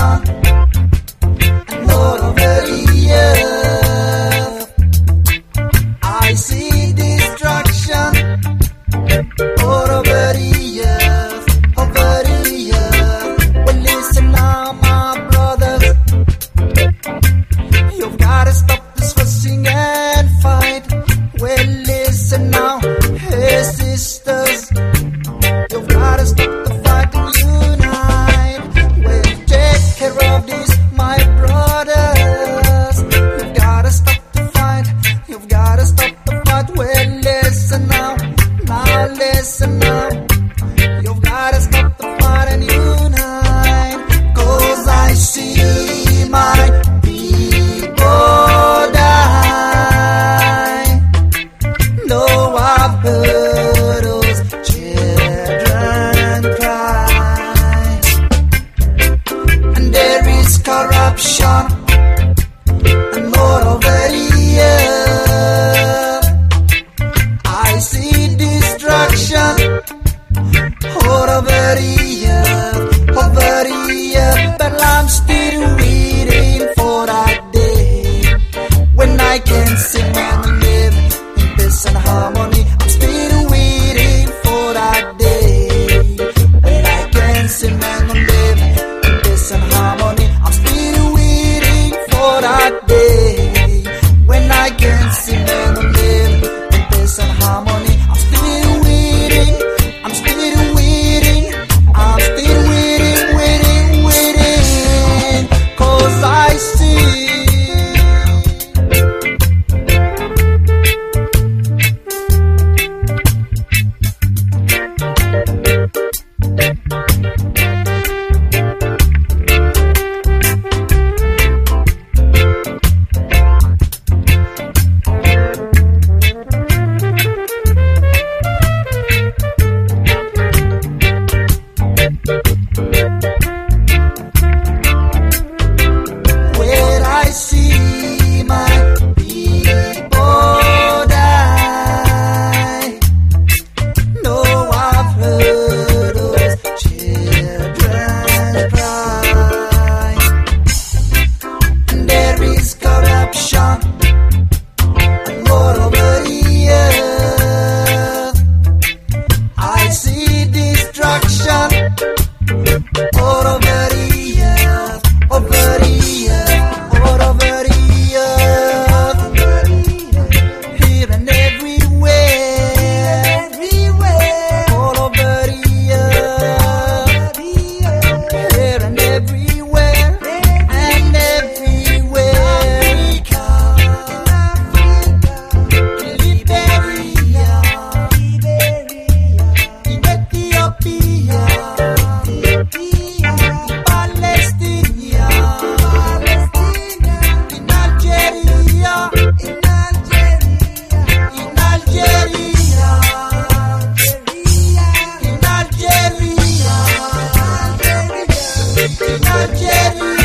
star. Yes, noche